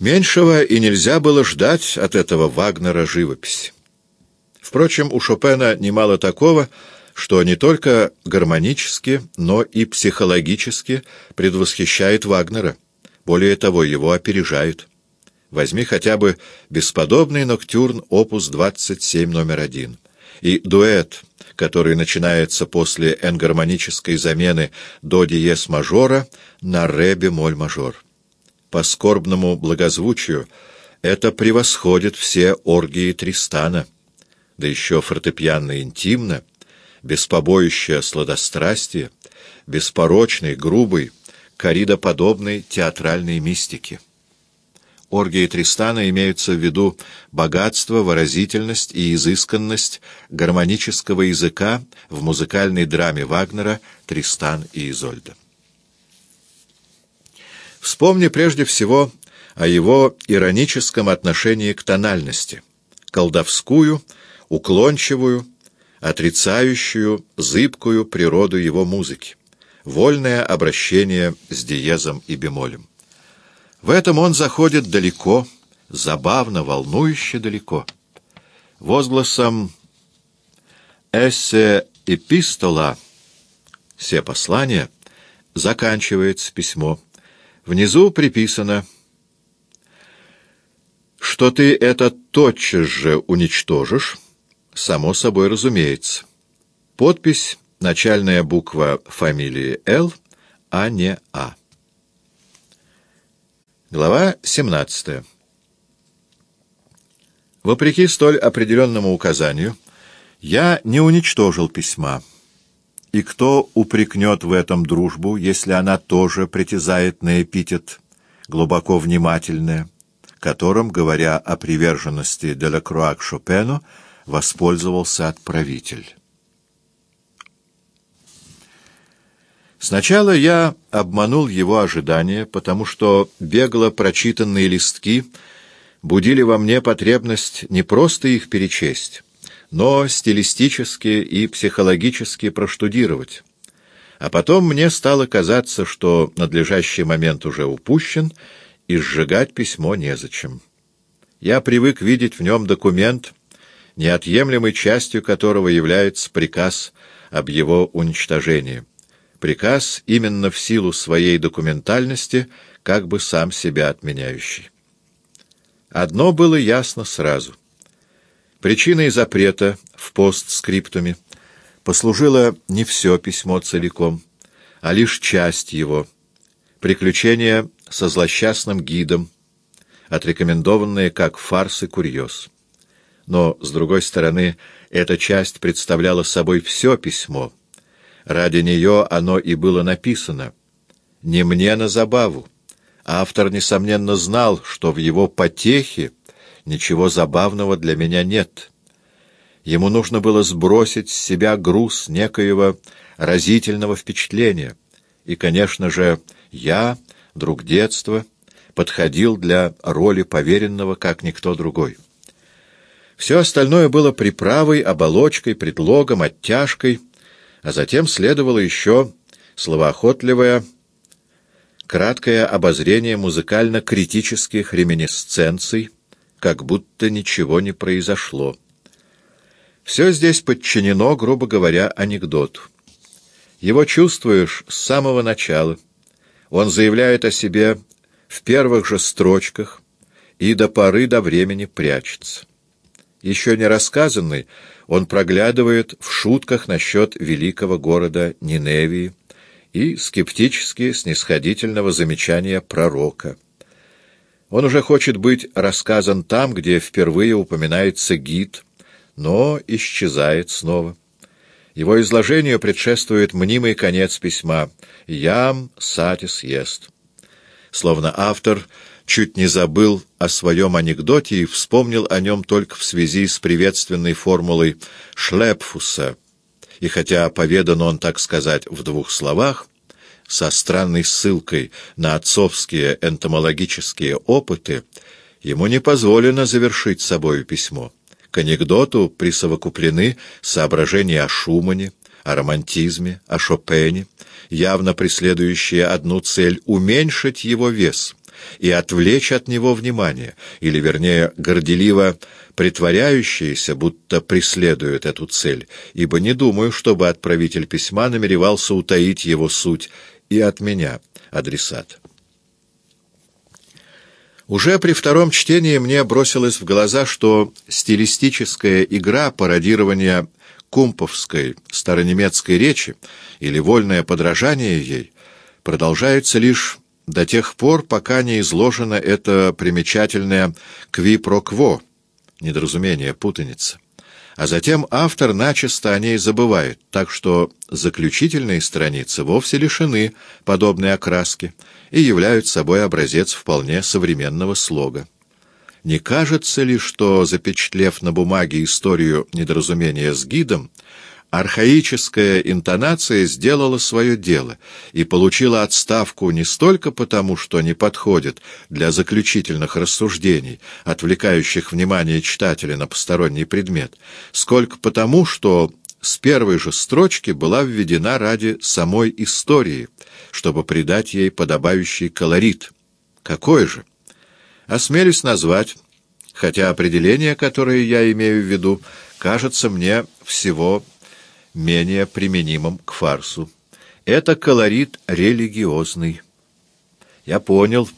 Меньшего и нельзя было ждать от этого Вагнера живописи. Впрочем, у Шопена немало такого, что не только гармонически, но и психологически предвосхищает Вагнера. Более того, его опережает. Возьми хотя бы бесподобный ноктюрн опус 27 номер один и дуэт, который начинается после энгармонической замены до диез мажора на ре бемоль мажор. По скорбному благозвучию это превосходит все оргии Тристана, да еще фортепианно интимно, без побоища сладострастия, беспорочной, грубой, коридоподобной театральной мистики. Оргии Тристана имеются в виду богатство, выразительность и изысканность гармонического языка в музыкальной драме Вагнера «Тристан и Изольда». Вспомни прежде всего о его ироническом отношении к тональности, колдовскую, уклончивую, отрицающую, зыбкую природу его музыки, вольное обращение с диезом и бемолем. В этом он заходит далеко, забавно, волнующе далеко. Возгласом «Эссе эпистола» «Все послания» заканчивается письмо. Внизу приписано «Что ты это тотчас же уничтожишь?» Само собой разумеется. Подпись — начальная буква фамилии «Л», а не «А». Глава 17. Вопреки столь определенному указанию, я не уничтожил письма. И кто упрекнет в этом дружбу, если она тоже притязает на эпитет «глубоко внимательная», которым, говоря о приверженности Делакруа к Шопену, воспользовался отправитель? Сначала я обманул его ожидания, потому что бегло прочитанные листки будили во мне потребность не просто их перечесть, но стилистически и психологически проштудировать. А потом мне стало казаться, что надлежащий момент уже упущен, и сжигать письмо незачем. Я привык видеть в нем документ, неотъемлемой частью которого является приказ об его уничтожении приказ именно в силу своей документальности, как бы сам себя отменяющий. Одно было ясно сразу. Причиной запрета в постскриптуме послужило не все письмо целиком, а лишь часть его, приключения со злосчастным гидом, отрекомендованные как фарс и курьез. Но, с другой стороны, эта часть представляла собой все письмо — Ради нее оно и было написано. Не мне на забаву. Автор, несомненно, знал, что в его потехе ничего забавного для меня нет. Ему нужно было сбросить с себя груз некоего разительного впечатления. И, конечно же, я, друг детства, подходил для роли поверенного, как никто другой. Все остальное было приправой, оболочкой, предлогом, оттяжкой — а затем следовало еще словоохотливое краткое обозрение музыкально-критических реминисценций, как будто ничего не произошло. Все здесь подчинено, грубо говоря, анекдоту. Его чувствуешь с самого начала. Он заявляет о себе в первых же строчках и до поры до времени прячется. Еще не рассказанный, он проглядывает в шутках насчет великого города Ниневии и скептически снисходительного замечания пророка. Он уже хочет быть рассказан там, где впервые упоминается гид, но исчезает снова. Его изложению предшествует мнимый конец письма «Ям сатис ест». Словно автор чуть не забыл о своем анекдоте и вспомнил о нем только в связи с приветственной формулой Шлепфуса. И хотя поведан он, так сказать, в двух словах, со странной ссылкой на отцовские энтомологические опыты, ему не позволено завершить собою письмо. К анекдоту присовокуплены соображения о Шумане, о романтизме, о Шопене, явно преследующие одну цель — уменьшить его вес — и отвлечь от него внимание, или, вернее, горделиво притворяющиеся, будто преследуют эту цель, ибо не думаю, чтобы отправитель письма намеревался утаить его суть и от меня, адресат. Уже при втором чтении мне бросилось в глаза, что стилистическая игра пародирования кумповской старонемецкой речи или вольное подражание ей продолжается лишь до тех пор, пока не изложено это примечательное «кви-про-кво» — недоразумение, путаница. А затем автор начисто о ней забывает, так что заключительные страницы вовсе лишены подобной окраски и являются собой образец вполне современного слога. Не кажется ли, что, запечатлев на бумаге историю недоразумения с гидом, архаическая интонация сделала свое дело и получила отставку не столько потому, что не подходит для заключительных рассуждений, отвлекающих внимание читателя на посторонний предмет, сколько потому, что с первой же строчки была введена ради самой истории, чтобы придать ей подобающий колорит. Какой же? Осмелюсь назвать, хотя определение, которое я имею в виду, кажется мне всего менее применимым к фарсу. Это колорит религиозный. Я понял,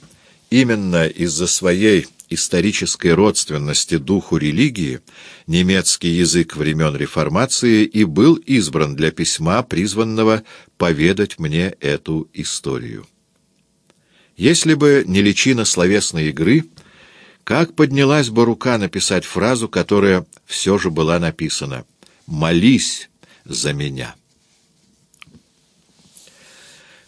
именно из-за своей исторической родственности духу религии немецкий язык времен Реформации и был избран для письма, призванного поведать мне эту историю. Если бы не личина словесной игры, как поднялась бы рука написать фразу, которая все же была написана «Молись, за меня.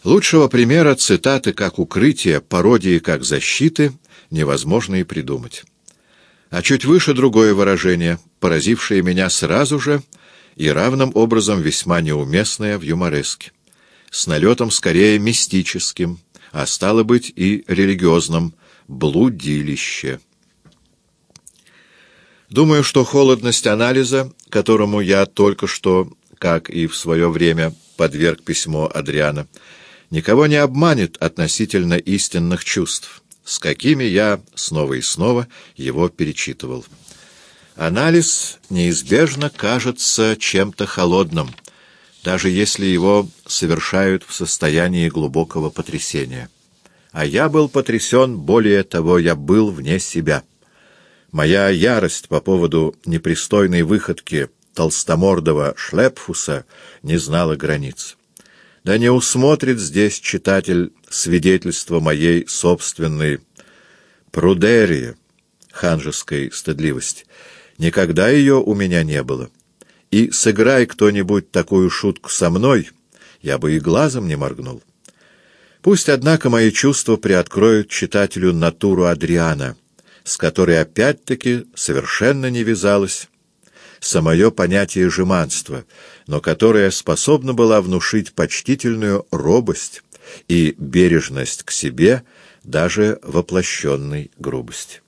Лучшего примера цитаты как укрытия, пародии как защиты невозможно и придумать. А чуть выше другое выражение, поразившее меня сразу же и равным образом весьма неуместное в юмореске, с налетом скорее мистическим, а стало быть и религиозным, блудилище. Думаю, что холодность анализа, которому я только что как и в свое время подверг письмо Адриана, никого не обманет относительно истинных чувств, с какими я снова и снова его перечитывал. Анализ неизбежно кажется чем-то холодным, даже если его совершают в состоянии глубокого потрясения. А я был потрясен, более того, я был вне себя. Моя ярость по поводу непристойной выходки толстомордого Шлепфуса не знала границ. Да не усмотрит здесь читатель свидетельства моей собственной прудерии, ханжеской стыдливости. Никогда ее у меня не было. И сыграй кто-нибудь такую шутку со мной, я бы и глазом не моргнул. Пусть, однако, мои чувства приоткроют читателю натуру Адриана, с которой опять-таки совершенно не вязалась самое понятие жеманства, но которая способна была внушить почтительную робость и бережность к себе даже воплощенной грубости.